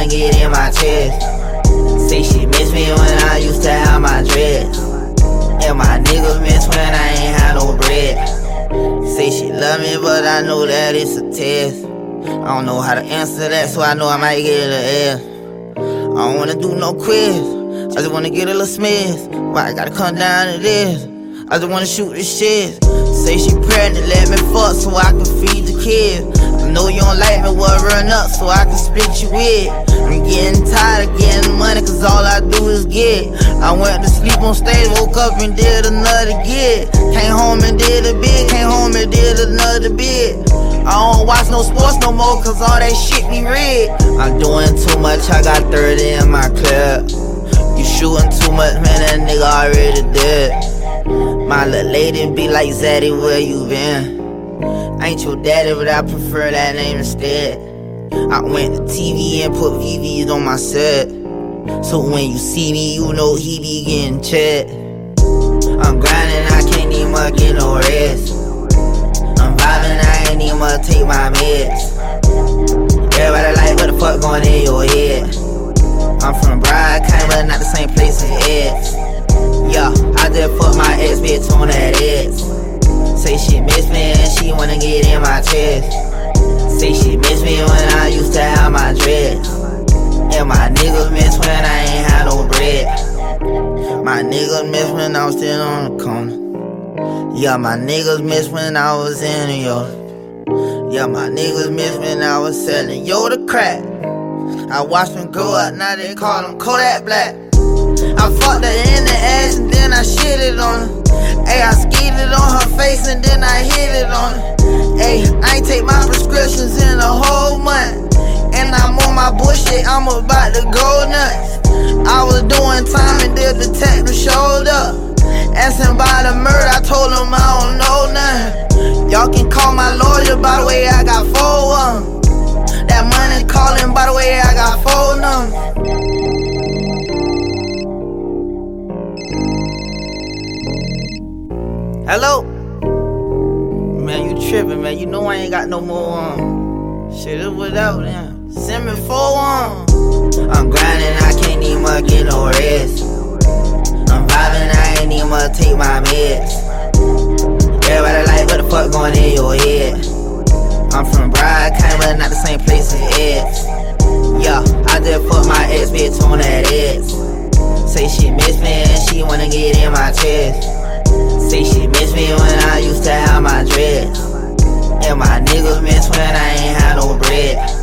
wanna get in my chest. Say she miss me when I used to have my dress. And my niggas miss when I ain't had no bread. Say she love me, but I know that it's a test. I don't know how to answer that, so I know I might get an F. I don't wanna do no quiz. I just wanna get a little smith. Why I gotta come down to this? I just wanna shoot the shit. Say she pregnant, let me fuck so I can feed the kids. Know you don't like me, run up so I can split you with. I'm getting tired of getting money cause all I do is get. I went to sleep on stage, woke up and did another gig. Came home and did a bit, came home and did another bit. I don't watch no sports no more cause all that shit be red. I'm doing too much, I got 30 in my clip. You shooting too much, man, that nigga already dead. My little lady be like, Zaddy, where you been? Ain't your daddy, but I prefer that name instead. I went to TV and put VVs on my set. So when you see me, you know he be getting checked. I'm grinding, I can't even get no rest. I'm vibing, I ain't even take my meds. Everybody like, what the fuck going in your head? I'm from Bride, kinda not the same place as Eds. Yeah, I just put my ex bitch on that ass. Say she miss me and she wanna get in my chest. Say she miss me when I used to have my dress. And my niggas miss when I ain't had no bread. My niggas miss when I was still on the corner. Yeah, my niggas miss when I was in New York. Yeah, my niggas miss when I was selling yo the crack. I watched them grow up, now they call them Kodak Black. I fucked her in the ass and then I my bullshit, I'm about to go nuts. I was doing time and the detective showed up. Asking about the murder, I told him I don't know nothing. Y'all can call my lawyer by the way I got four them. That money calling by the way I got four numbers. Hello? Man, you tripping, man. You know I ain't got no more um shit it without them. Send me four um. I'm grinding, I can't even get no rest. I'm vibing, I ain't even take my meds. Everybody like, what the fuck going in your head? I'm from Bride, kinda not the same place as Eds. Yeah, I just put my ex bitch on that ass. Say she miss me and she wanna get in my chest. Say she miss me when I used to have my dress. And my niggas miss when I ain't had no bread.